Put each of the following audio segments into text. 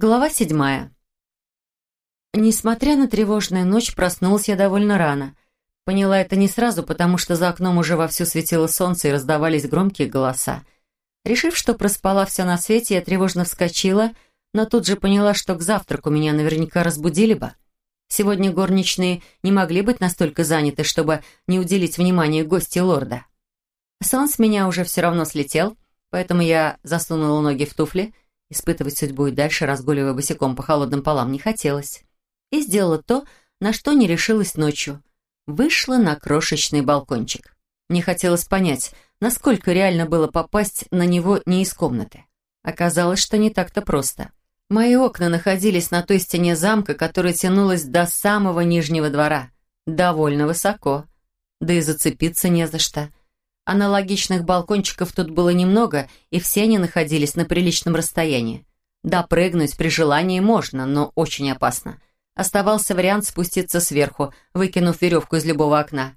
Глава седьмая. Несмотря на тревожную ночь, проснулась я довольно рано. Поняла это не сразу, потому что за окном уже вовсю светило солнце и раздавались громкие голоса. Решив, что проспала все на свете, я тревожно вскочила, но тут же поняла, что к завтраку меня наверняка разбудили бы. Сегодня горничные не могли быть настолько заняты, чтобы не уделить внимания гости лорда. Сон с меня уже все равно слетел, поэтому я засунула ноги в туфли — Испытывать судьбу и дальше, разгуливая босиком по холодным полам, не хотелось. И сделала то, на что не решилась ночью. Вышла на крошечный балкончик. Мне хотелось понять, насколько реально было попасть на него не из комнаты. Оказалось, что не так-то просто. Мои окна находились на той стене замка, которая тянулась до самого нижнего двора. Довольно высоко. Да и зацепиться не за что. Аналогичных балкончиков тут было немного, и все они находились на приличном расстоянии. Да, прыгнуть при желании можно, но очень опасно. Оставался вариант спуститься сверху, выкинув веревку из любого окна.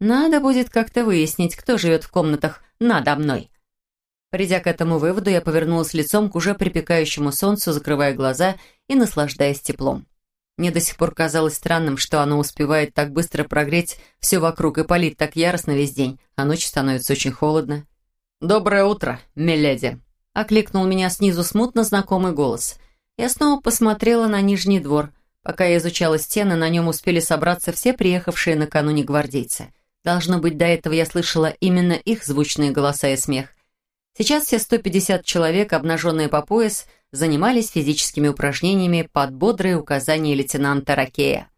Надо будет как-то выяснить, кто живет в комнатах надо мной. Придя к этому выводу, я повернулась лицом к уже припекающему солнцу, закрывая глаза и наслаждаясь теплом. Мне до сих пор казалось странным, что оно успевает так быстро прогреть все вокруг и палить так яростно весь день, а ночью становится очень холодно. «Доброе утро, миледи!» — окликнул меня снизу смутно знакомый голос. Я снова посмотрела на нижний двор. Пока я изучала стены, на нем успели собраться все приехавшие накануне гвардейцы. Должно быть, до этого я слышала именно их звучные голоса и смех. Сейчас все 150 человек, обнаженные по пояс, занимались физическими упражнениями под бодрые указания лейтенанта Ракея.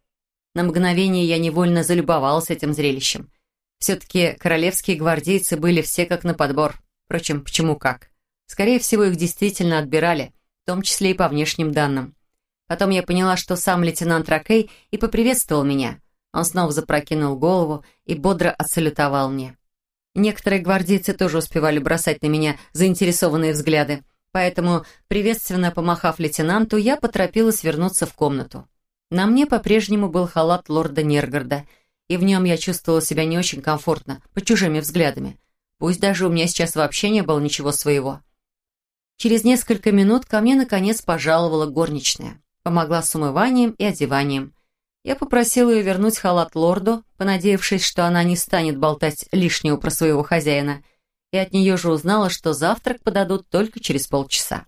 На мгновение я невольно залюбовался этим зрелищем. Все-таки королевские гвардейцы были все как на подбор. Впрочем, почему как? Скорее всего, их действительно отбирали, в том числе и по внешним данным. Потом я поняла, что сам лейтенант Ракей и поприветствовал меня. Он снова запрокинул голову и бодро отсалютовал мне. Некоторые гвардейцы тоже успевали бросать на меня заинтересованные взгляды. Поэтому, приветственно помахав лейтенанту, я поторопилась вернуться в комнату. На мне по-прежнему был халат лорда Нергарда, и в нем я чувствовала себя не очень комфортно, под чужими взглядами. Пусть даже у меня сейчас вообще не было ничего своего. Через несколько минут ко мне наконец пожаловала горничная. Помогла с умыванием и одеванием. Я попросила ее вернуть халат лорду, понадеявшись, что она не станет болтать лишнего про своего хозяина – и от нее же узнала, что завтрак подадут только через полчаса.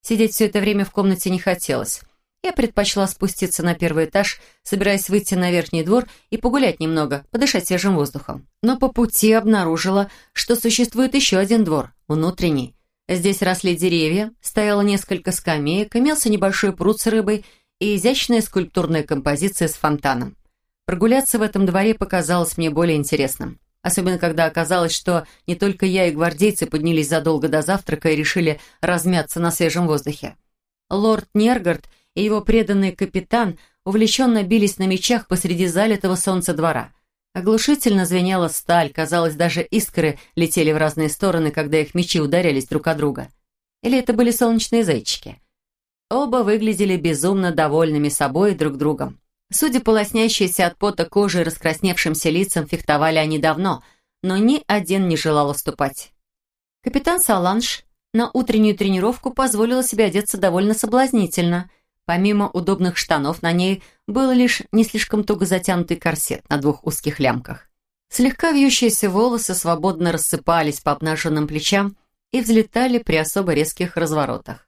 Сидеть все это время в комнате не хотелось. Я предпочла спуститься на первый этаж, собираясь выйти на верхний двор и погулять немного, подышать свежим воздухом. Но по пути обнаружила, что существует еще один двор, внутренний. Здесь росли деревья, стояло несколько скамеек, имелся небольшой пруд с рыбой и изящная скульптурная композиция с фонтаном. Прогуляться в этом дворе показалось мне более интересным. Особенно, когда оказалось, что не только я и гвардейцы поднялись задолго до завтрака и решили размяться на свежем воздухе. Лорд Нергард и его преданный капитан увлеченно бились на мечах посреди залитого солнца двора. Оглушительно звенела сталь, казалось, даже искры летели в разные стороны, когда их мечи ударялись друг о друга. Или это были солнечные зайчики? Оба выглядели безумно довольными собой и друг другом. Судя по лоснящейся от пота кожи и раскрасневшимся лицам, фехтовали они давно, но ни один не желал уступать. Капитан Саланж на утреннюю тренировку позволила себе одеться довольно соблазнительно. Помимо удобных штанов, на ней был лишь не слишком туго затянутый корсет на двух узких лямках. Слегка вьющиеся волосы свободно рассыпались по обнаженным плечам и взлетали при особо резких разворотах.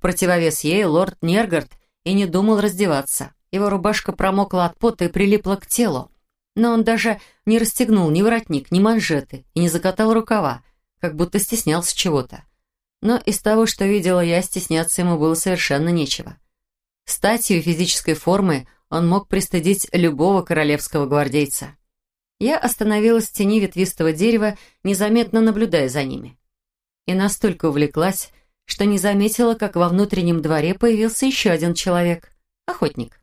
Противовес ей лорд Нергард и не думал раздеваться. Его рубашка промокла от пота и прилипла к телу. Но он даже не расстегнул ни воротник, ни манжеты и не закатал рукава, как будто стеснялся чего-то. Но из того, что видела я, стесняться ему было совершенно нечего. Статью физической формы он мог пристыдить любого королевского гвардейца. Я остановилась в тени ветвистого дерева, незаметно наблюдая за ними. И настолько увлеклась, что не заметила, как во внутреннем дворе появился еще один человек — охотник.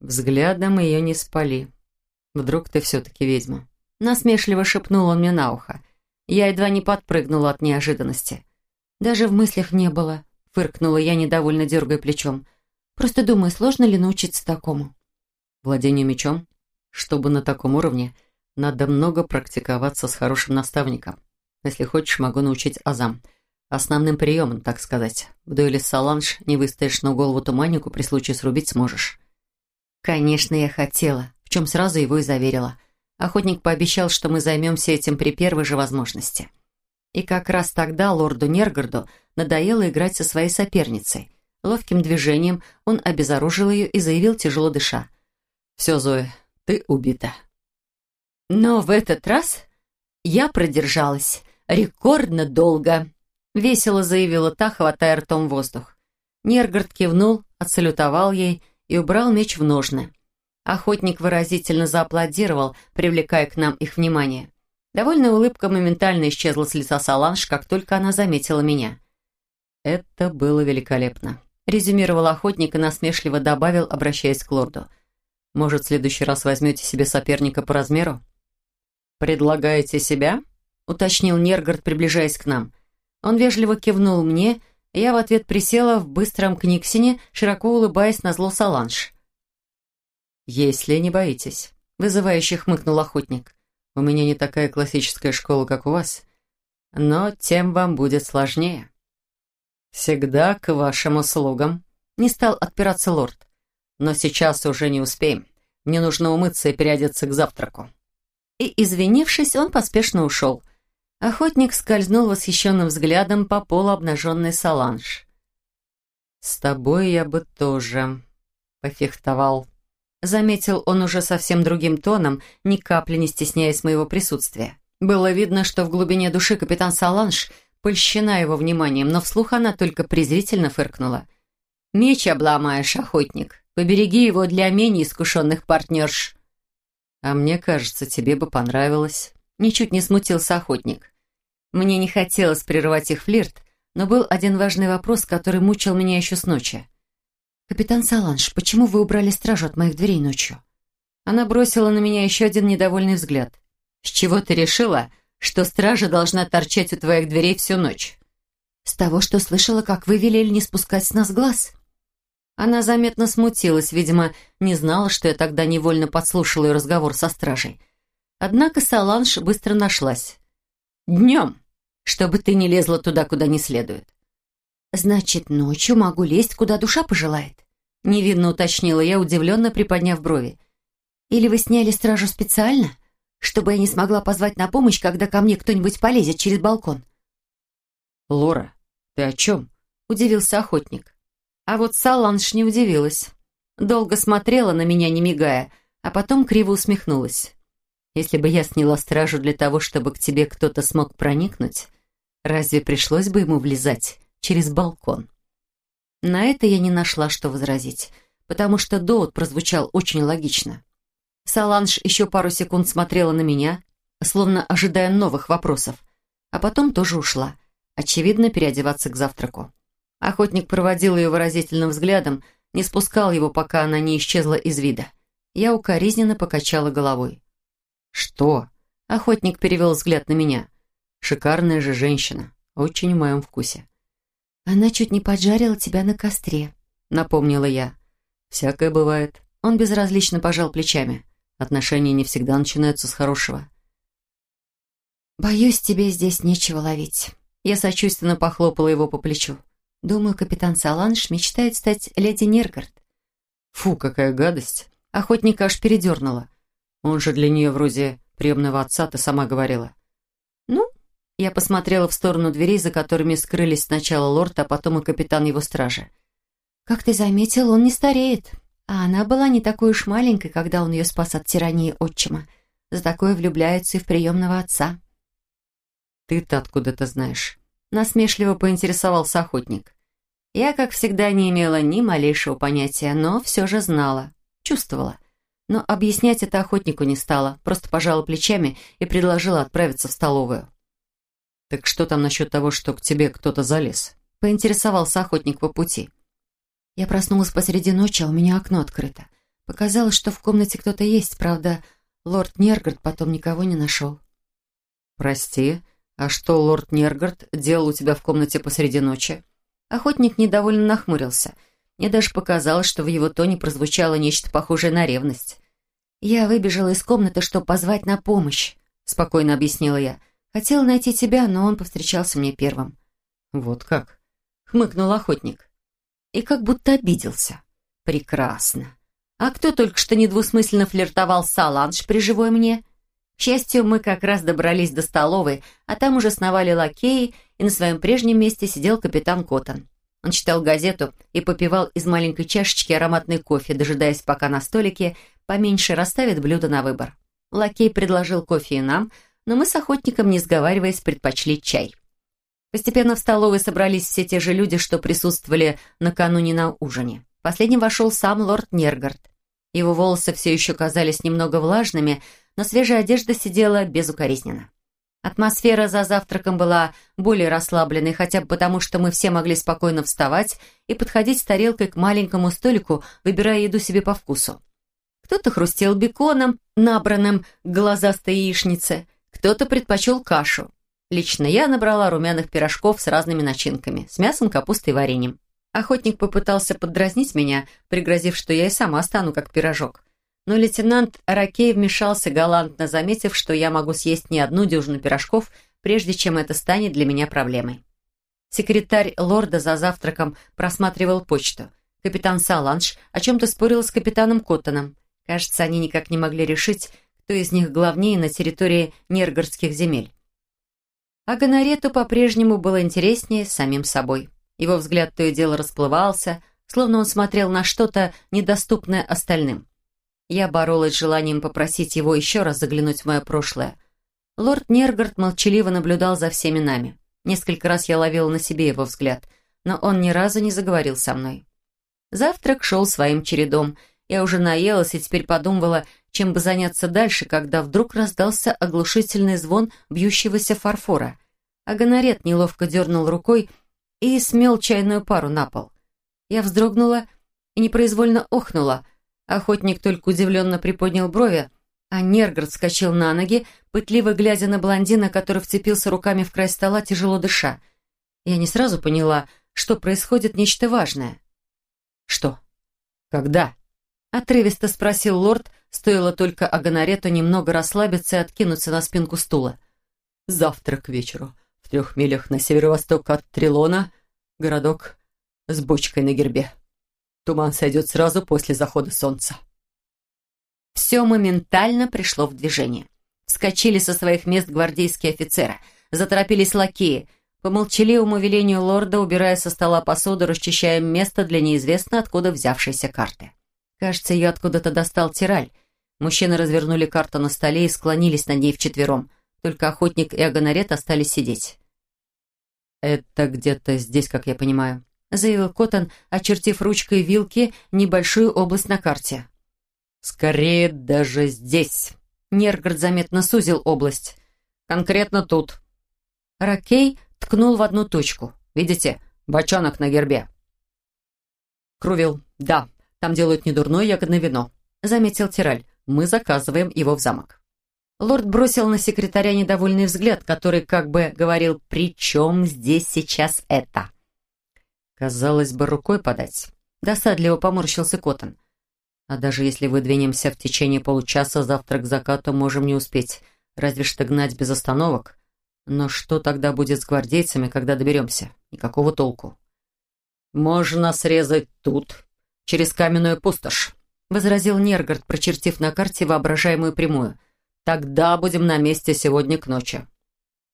Взглядом ее не спали. Вдруг ты все-таки ведьма. Насмешливо шепнул он мне на ухо. Я едва не подпрыгнула от неожиданности. Даже в мыслях не было, фыркнула я, недовольно дергая плечом. Просто думаю, сложно ли научиться такому? Владению мечом? Чтобы на таком уровне, надо много практиковаться с хорошим наставником. Если хочешь, могу научить азам. Основным приемом, так сказать. В дуэли с Саланж не выстоишь, но голову туманнику при случае срубить сможешь. Конечно, я хотела, в чем сразу его и заверила. Охотник пообещал, что мы займемся этим при первой же возможности. И как раз тогда лорду Нергарду надоело играть со своей соперницей. Ловким движением он обезоружил ее и заявил, тяжело дыша. «Все, Зоя, ты убита». Но в этот раз я продержалась рекордно долго. Весело заявила та, хватая ртом воздух. Нергард кивнул, отсалютовал ей и убрал меч в ножны. Охотник выразительно зааплодировал, привлекая к нам их внимание. Довольная улыбка моментально исчезла с лица Саланж, как только она заметила меня. «Это было великолепно», — резюмировал охотник и насмешливо добавил, обращаясь к лорду. «Может, в следующий раз возьмете себе соперника по размеру?» «Предлагаете себя?» — уточнил Нергард, приближаясь к нам. Он вежливо кивнул мне, и я в ответ присела в быстром книгсине, широко улыбаясь на зло Саланж. «Если не боитесь», — вызывающе хмыкнул охотник. У меня не такая классическая школа, как у вас, но тем вам будет сложнее. Всегда к вашим услугам. Не стал отпираться лорд. Но сейчас уже не успеем. Мне нужно умыться и переодеться к завтраку. И, извинившись, он поспешно ушел. Охотник скользнул восхищенным взглядом по полу обнаженной Саланж. «С тобой я бы тоже пофехтовал», Заметил он уже совсем другим тоном, ни капли не стесняясь моего присутствия. Было видно, что в глубине души капитан Саланж польщена его вниманием, но вслух она только презрительно фыркнула. «Меч обломаешь, охотник. Побереги его для менее искушенных партнерш». «А мне кажется, тебе бы понравилось». Ничуть не смутился охотник. Мне не хотелось прерывать их флирт, но был один важный вопрос, который мучил меня еще с ночи. «Капитан Саланж, почему вы убрали стражу от моих дверей ночью?» Она бросила на меня еще один недовольный взгляд. «С чего ты решила, что стража должна торчать у твоих дверей всю ночь?» «С того, что слышала, как вы велели не спускать с нас глаз». Она заметно смутилась, видимо, не знала, что я тогда невольно подслушала ее разговор со стражей. Однако Саланж быстро нашлась. «Днем, чтобы ты не лезла туда, куда не следует. «Значит, ночью могу лезть, куда душа пожелает?» Невинно уточнила я, удивленно приподняв брови. «Или вы сняли стражу специально, чтобы я не смогла позвать на помощь, когда ко мне кто-нибудь полезет через балкон?» «Лора, ты о чем?» — удивился охотник. А вот Саланш не удивилась. Долго смотрела на меня, не мигая, а потом криво усмехнулась. «Если бы я сняла стражу для того, чтобы к тебе кто-то смог проникнуть, разве пришлось бы ему влезать?» через балкон. На это я не нашла, что возразить, потому что довод прозвучал очень логично. Саланж еще пару секунд смотрела на меня, словно ожидая новых вопросов, а потом тоже ушла, очевидно, переодеваться к завтраку. Охотник проводил ее выразительным взглядом, не спускал его, пока она не исчезла из вида. Я укоризненно покачала головой. «Что?» Охотник перевел взгляд на меня. «Шикарная же женщина, очень в моем вкусе». «Она чуть не поджарила тебя на костре», — напомнила я. «Всякое бывает». Он безразлично пожал плечами. Отношения не всегда начинаются с хорошего. «Боюсь, тебе здесь нечего ловить». Я сочувственно похлопала его по плечу. «Думаю, капитан Саланш мечтает стать леди Нергард». «Фу, какая гадость!» Охотника аж передернула. Он же для нее вроде приемного отца, ты сама говорила. «Ну, я посмотрела в сторону дверей, за которыми скрылись сначала лорд, а потом и капитан его стражи. «Как ты заметил, он не стареет. А она была не такой уж маленькой, когда он ее спас от тирании отчима. За такое влюбляются и в приемного отца». «Ты-то откуда-то знаешь?» Насмешливо поинтересовался охотник. Я, как всегда, не имела ни малейшего понятия, но все же знала, чувствовала. Но объяснять это охотнику не стала, просто пожала плечами и предложила отправиться в столовую. «Так что там насчет того, что к тебе кто-то залез?» Поинтересовался охотник по пути. Я проснулась посреди ночи, а у меня окно открыто. Показалось, что в комнате кто-то есть, правда, лорд Нергард потом никого не нашел. «Прости, а что лорд Нергард делал у тебя в комнате посреди ночи?» Охотник недовольно нахмурился. Мне даже показалось, что в его тоне прозвучало нечто похожее на ревность. «Я выбежала из комнаты, чтобы позвать на помощь», — спокойно объяснила я. Хотела найти тебя, но он повстречался мне первым. «Вот как?» — хмыкнул охотник. И как будто обиделся. «Прекрасно. А кто только что недвусмысленно флиртовал с Саланж при живой мне?» К счастью, мы как раз добрались до столовой, а там уже сновали лакеи, и на своем прежнем месте сидел капитан Коттон. Он читал газету и попивал из маленькой чашечки ароматный кофе, дожидаясь, пока на столике поменьше расставит блюдо на выбор. Лакей предложил кофе и нам, но мы с охотником, не сговариваясь, предпочли чай. Постепенно в столовой собрались все те же люди, что присутствовали накануне на ужине. Последним вошел сам лорд Нергард. Его волосы все еще казались немного влажными, но свежая одежда сидела безукоризненно. Атмосфера за завтраком была более расслабленной, хотя бы потому, что мы все могли спокойно вставать и подходить с тарелкой к маленькому столику, выбирая еду себе по вкусу. Кто-то хрустел беконом, набранным глазастой яичнице, кто-то предпочел кашу. Лично я набрала румяных пирожков с разными начинками, с мясом, капустой и вареньем. Охотник попытался поддразнить меня, пригрозив, что я и сама стану как пирожок. Но лейтенант Ракей вмешался, галантно заметив, что я могу съесть не одну дюжину пирожков, прежде чем это станет для меня проблемой. Секретарь лорда за завтраком просматривал почту. Капитан Саланж о чем-то спорил с капитаном Коттоном. Кажется, они никак не могли решить, кто из них главнее на территории Нергородских земель. А Гонорету по-прежнему было интереснее самим собой. Его взгляд то и дело расплывался, словно он смотрел на что-то недоступное остальным. Я боролась с желанием попросить его еще раз заглянуть в мое прошлое. Лорд Нергард молчаливо наблюдал за всеми нами. Несколько раз я ловила на себе его взгляд, но он ни разу не заговорил со мной. Завтрак шел своим чередом — я уже наелась и теперь подумывала, чем бы заняться дальше, когда вдруг раздался оглушительный звон бьющегося фарфора. А гонорет неловко дернул рукой и смел чайную пару на пол. Я вздрогнула и непроизвольно охнула. Охотник только удивленно приподнял брови, а Нергард скачал на ноги, пытливо глядя на блондина, который вцепился руками в край стола, тяжело дыша. Я не сразу поняла, что происходит нечто важное. «Что? Когда?» Отрывисто спросил лорд, стоило только Аганарету немного расслабиться и откинуться на спинку стула. «Завтра к вечеру, в трех милях на северо-восток от Трилона, городок с бочкой на гербе. Туман сойдет сразу после захода солнца». Все моментально пришло в движение. Вскочили со своих мест гвардейские офицеры, заторопились лакеи, по молчаливому велению лорда, убирая со стола посуду, расчищая место для неизвестно откуда взявшейся карты. Кажется, ее откуда-то достал тираль. Мужчины развернули карту на столе и склонились над ней вчетвером. Только охотник и агонарет остались сидеть. «Это где-то здесь, как я понимаю», — заявил Коттон, очертив ручкой вилки небольшую область на карте. «Скорее даже здесь». Нергард заметно сузил область. «Конкретно тут». Ракей ткнул в одну точку. «Видите? Бочонок на гербе». Крувил. «Да, там делают недурное ягодное вино», — заметил Тираль. «Мы заказываем его в замок». Лорд бросил на секретаря недовольный взгляд, который как бы говорил «При чем здесь сейчас это?» Казалось бы, рукой подать. Досадливо поморщился Коттон. «А даже если выдвинемся в течение получаса, завтра к закату можем не успеть, разве что гнать без остановок. Но что тогда будет с гвардейцами, когда доберемся? Никакого толку». «Можно срезать тут», через каменную пустошь», — возразил Нергард, прочертив на карте воображаемую прямую. «Тогда будем на месте сегодня к ночи».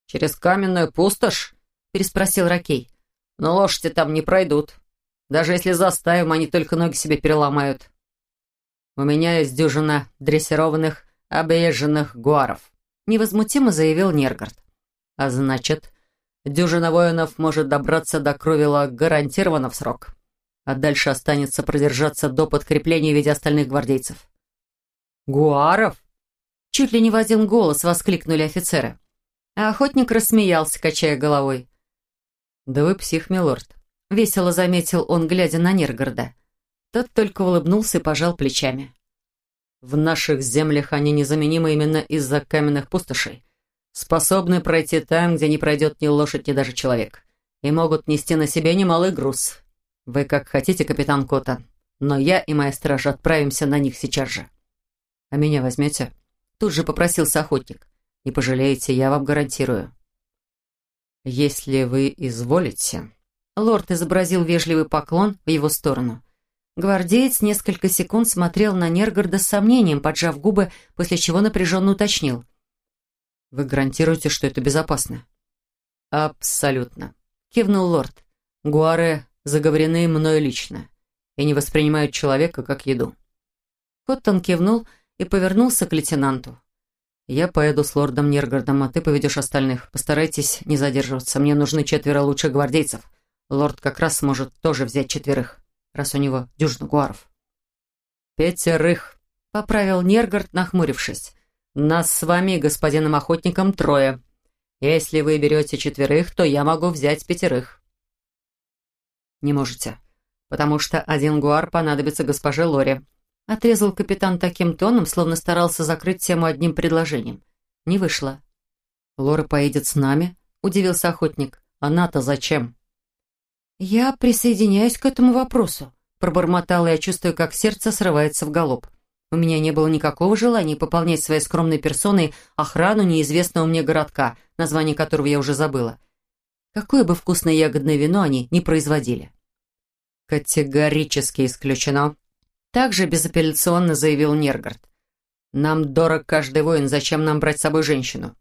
«Через каменную пустошь?» — переспросил Ракей. «Но лошади там не пройдут. Даже если заставим, они только ноги себе переломают». «У меня есть дюжина дрессированных, объезженных гуаров», — невозмутимо заявил Нергард. «А значит, дюжина воинов может добраться до Кровила гарантированно в срок» а дальше останется продержаться до подкрепления в виде остальных гвардейцев. «Гуаров?» Чуть ли не в один голос воскликнули офицеры. А охотник рассмеялся, качая головой. «Да вы псих, милорд», — весело заметил он, глядя на Нергорода. Тот только улыбнулся и пожал плечами. «В наших землях они незаменимы именно из-за каменных пустошей, способны пройти там, где не пройдет ни лошадь, ни даже человек, и могут нести на себе немалый груз, «Вы как хотите, капитан Кота, но я и моя стража отправимся на них сейчас же». «А меня возьмете?» Тут же попросился охотник. «Не пожалеете, я вам гарантирую». «Если вы изволите...» Лорд изобразил вежливый поклон в его сторону. Гвардеец несколько секунд смотрел на Нергорда с сомнением, поджав губы, после чего напряженно уточнил. «Вы гарантируете, что это безопасно?» «Абсолютно», — кивнул лорд. «Гуары заговорены мною лично и не воспринимают человека как еду». Коттон кивнул и повернулся к лейтенанту. «Я поеду с лордом Нергардом, а ты поведешь остальных. Постарайтесь не задерживаться. Мне нужны четверо лучших гвардейцев. Лорд как раз сможет тоже взять четверых, раз у него дюжина гуаров». «Пятерых», — поправил Нергард, нахмурившись. «Нас с вами, господином охотником, трое. Если вы берете четверых, то я могу взять пятерых». «Не можете, потому что один гуар понадобится госпоже Лоре», Отрезал капитан таким тоном, словно старался закрыть тему одним предложением. Не вышло. «Лора поедет с нами?» – удивился охотник. «Она-то зачем?» «Я присоединяюсь к этому вопросу», – пробормотала я, чувствуя, как сердце срывается в галоп. У меня не было никакого желания пополнять своей скромной персоной охрану неизвестного мне городка, название которого я уже забыла. Какое бы вкусное ягодное вино они не производили. «Категорически исключено», также безапелляционно заявил Нергард. «Нам дорог каждый воин, зачем нам брать с собой женщину?»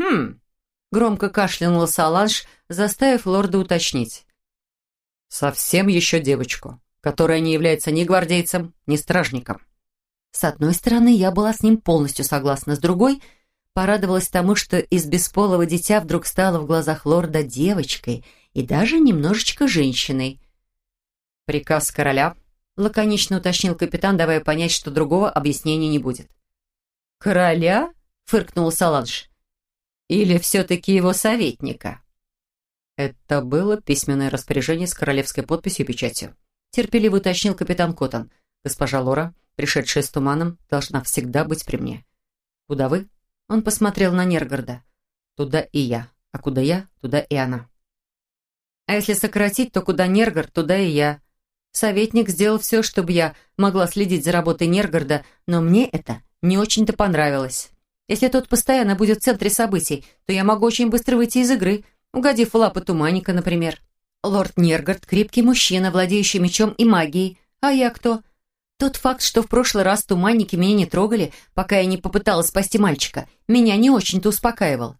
«Хм...» — громко кашлянула Саланж, заставив лорда уточнить. «Совсем еще девочку, которая не является ни гвардейцем, ни стражником». С одной стороны, я была с ним полностью согласна, с другой — порадовалась тому, что из бесполого дитя вдруг стала в глазах лорда девочкой и даже немножечко женщиной. «Приказ короля лаконично уточнил капитан, давая понять, что другого объяснения не будет. «Короля?» — фыркнул Саланж. «Или все-таки его советника?» Это было письменное распоряжение с королевской подписью и печатью. Терпеливо уточнил капитан Коттон. «Госпожа Лора, пришедшая с туманом, должна всегда быть при мне». «Куда вы?» Он посмотрел на Нергорода. «Туда и я. А куда я, туда и она». «А если сократить, то куда Нергород, туда и я», Советник сделал все, чтобы я могла следить за работой Нергорода, но мне это не очень-то понравилось. Если тот постоянно будет в центре событий, то я могу очень быстро выйти из игры, угодив в лапы Туманника, например. Лорд Нергард — крепкий мужчина, владеющий мечом и магией. А я кто? Тот факт, что в прошлый раз туманники меня не трогали, пока я не попыталась спасти мальчика, меня не очень-то успокаивал.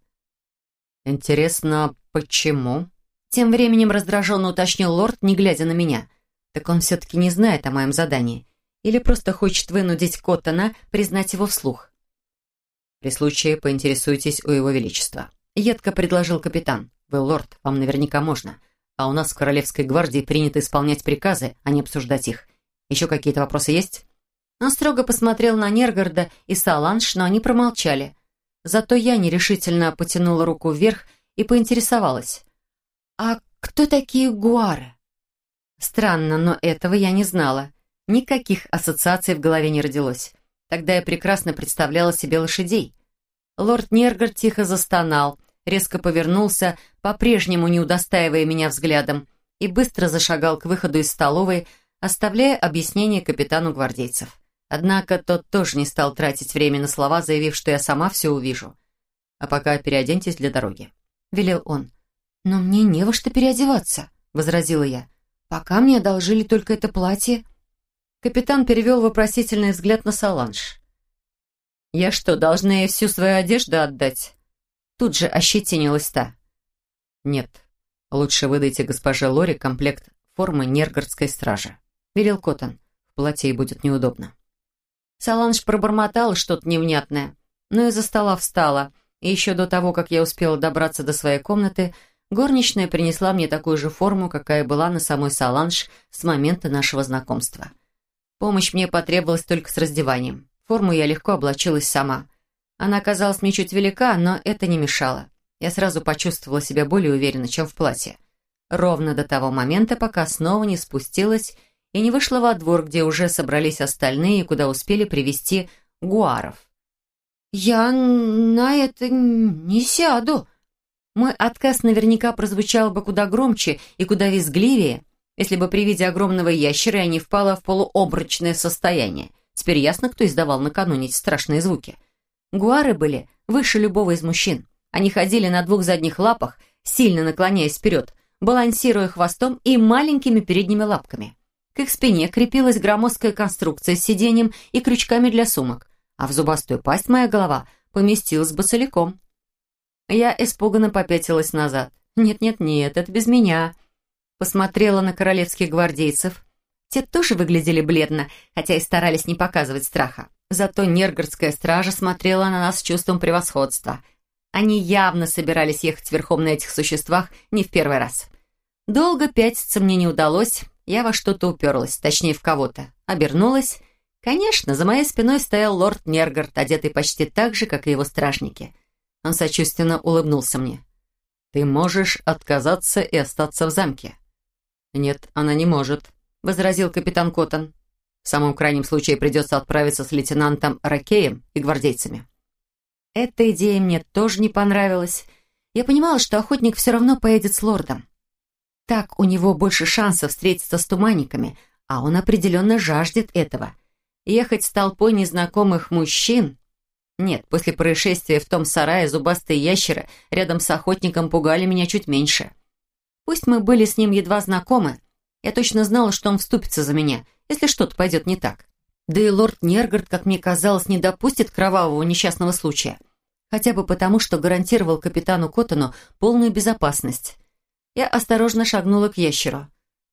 «Интересно, почему?» Тем временем раздраженно уточнил лорд, не глядя на меня — так он все-таки не знает о моем задании. Или просто хочет вынудить Коттона признать его вслух. При случае поинтересуйтесь у его величества. Едко предложил капитан. Вы лорд, вам наверняка можно. А у нас в Королевской гвардии принято исполнять приказы, а не обсуждать их. Еще какие-то вопросы есть? Он строго посмотрел на Нергорода и Саланж, но они промолчали. Зато я нерешительно потянула руку вверх и поинтересовалась. «А кто такие гуары?» Странно, но этого я не знала. Никаких ассоциаций в голове не родилось. Тогда я прекрасно представляла себе лошадей. Лорд Нергар тихо застонал, резко повернулся, по-прежнему не удостаивая меня взглядом, и быстро зашагал к выходу из столовой, оставляя объяснение капитану гвардейцев. Однако тот тоже не стал тратить время на слова, заявив, что я сама все увижу. «А пока переоденьтесь для дороги», — велел он. «Но мне не во что переодеваться», — возразила я. «Пока мне одолжили только это платье». Капитан перевел вопросительный взгляд на Саланж. «Я что, должна ей всю свою одежду отдать?» Тут же ощетинилась та. «Нет, лучше выдайте госпоже Лори комплект формы Нергородской стражи», — велел Коттон. «В платье будет неудобно». Саланж пробормотала что-то невнятное, но из-за стола встала, и еще до того, как я успела добраться до своей комнаты, — Горничная принесла мне такую же форму, какая была на самой Саланж с момента нашего знакомства. Помощь мне потребовалась только с раздеванием. Форму я легко облачилась сама. Она казалась мне чуть велика, но это не мешало. Я сразу почувствовала себя более уверенно, чем в платье. Ровно до того момента, пока снова не спустилась и не вышла во двор, где уже собрались остальные, куда успели привести гуаров. «Я на это не сяду», мой отказ наверняка прозвучал бы куда громче и куда визгливее, если бы при виде огромного ящера я не впала в полуобрачное состояние. Теперь ясно, кто издавал накануне эти страшные звуки. Гуары были выше любого из мужчин. Они ходили на двух задних лапах, сильно наклоняясь вперед, балансируя хвостом и маленькими передними лапками. К их спине крепилась громоздкая конструкция с сиденьем и крючками для сумок, а в зубастую пасть моя голова поместилась бы целиком. Я испуганно попятилась назад. «Нет-нет-нет, это без меня». Посмотрела на королевских гвардейцев. Те тоже выглядели бледно, хотя и старались не показывать страха. Зато нергородская стража смотрела на нас с чувством превосходства. Они явно собирались ехать верхом на этих существах не в первый раз. Долго пятиться мне не удалось, я во что-то уперлась, точнее, в кого-то. Обернулась. Конечно, за моей спиной стоял лорд Нергард, одетый почти так же, как и его стражники. Он сочувственно улыбнулся мне. «Ты можешь отказаться и остаться в замке». «Нет, она не может», — возразил капитан Коттон. «В самом крайнем случае придется отправиться с лейтенантом Ракеем и гвардейцами». Эта идея мне тоже не понравилась. Я понимала, что охотник все равно поедет с лордом. Так у него больше шансов встретиться с туманниками, а он определенно жаждет этого. Ехать с толпой незнакомых мужчин... Нет, после происшествия в том сарае зубастые ящеры рядом с охотником пугали меня чуть меньше. Пусть мы были с ним едва знакомы, я точно знала, что он вступится за меня, если что-то пойдет не так. Да и лорд Нергард, как мне казалось, не допустит кровавого несчастного случая. Хотя бы потому, что гарантировал капитану Коттону полную безопасность. Я осторожно шагнула к ящеру.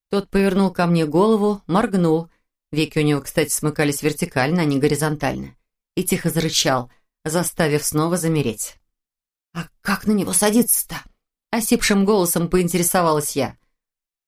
Тот повернул ко мне голову, моргнул. Веки у него, кстати, смыкались вертикально, а не горизонтально. И тихо зарычал, заставив снова замереть. «А как на него садиться-то?» Осипшим голосом поинтересовалась я.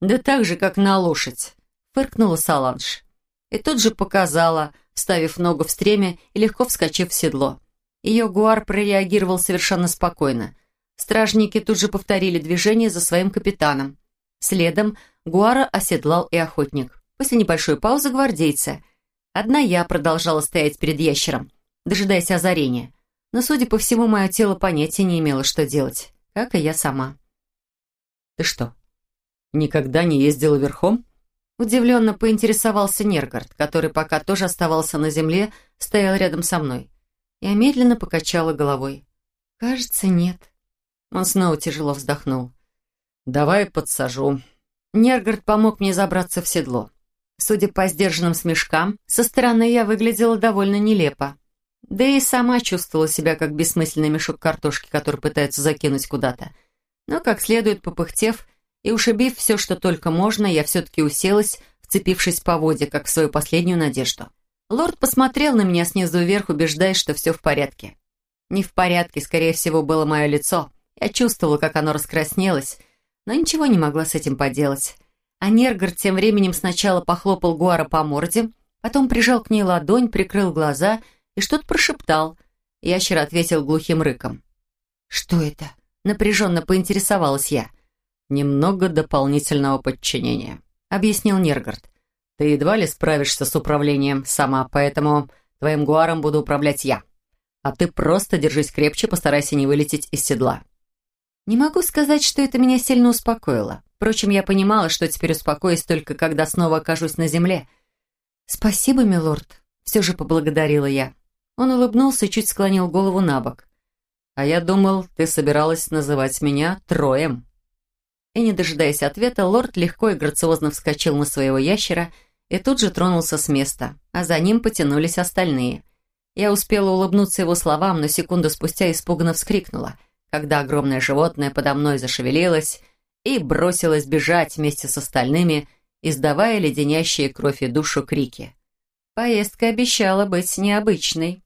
«Да так же, как на лошадь», — фыркнула Саланж. И тут же показала, вставив ногу в стремя и легко вскочив в седло. Ее гуар прореагировал совершенно спокойно. Стражники тут же повторили движение за своим капитаном. Следом Гуара оседлал и охотник. После небольшой паузы гвардейцы. Одна я продолжала стоять перед ящером, дожидаясь озарения. Но, судя по всему, мое тело понятия не имело, что делать, как и я сама. «Ты что, никогда не ездила верхом?» Удивленно поинтересовался Нергард, который пока тоже оставался на земле, стоял рядом со мной. Я медленно покачала головой. «Кажется, нет». Он снова тяжело вздохнул. «Давай подсажу». Нергард помог мне забраться в седло. Судя по сдержанным смешкам, со стороны я выглядела довольно нелепо. Да и сама чувствовала себя как бессмысленный мешок картошки, который пытаются закинуть куда-то. Но, как следует попыхтев и ушибив все, что только можно, я все-таки уселась, вцепившись по воде, как в свою последнюю надежду. Лорд посмотрел на меня снизу вверх, убеждаясь, что все в порядке. Не в порядке, скорее всего, было мое лицо — я чувствовала, как оно раскраснелось, но ничего не могла с этим поделать. А Нергард тем временем сначала похлопал Гуара по морде, потом прижал к ней ладонь, прикрыл глаза и что-то прошептал. Ящер ответил глухим рыком. «Что это?» — напряженно поинтересовалась я. «Немного дополнительного подчинения», — объяснил Нергард. «Ты едва ли справишься с управлением сама, поэтому твоим гуаром буду управлять я. А ты просто держись крепче, постарайся не вылететь из седла». Не могу сказать, что это меня сильно успокоило. Впрочем, я понимала, что теперь успокоюсь только когда снова окажусь на земле. «Спасибо, милорд», — все же поблагодарила я. Он улыбнулся и чуть склонил голову на бок. «А я думал, ты собиралась называть меня Троем». И, не дожидаясь ответа, лорд легко и грациозно вскочил на своего ящера и тут же тронулся с места, а за ним потянулись остальные. Я успела улыбнуться его словам, но секунду спустя испуганно вскрикнула — когда огромное животное подо мной зашевелилось и бросилось бежать вместе с остальными, издавая леденящие кровь и душу крики. Поездка обещала быть необычной.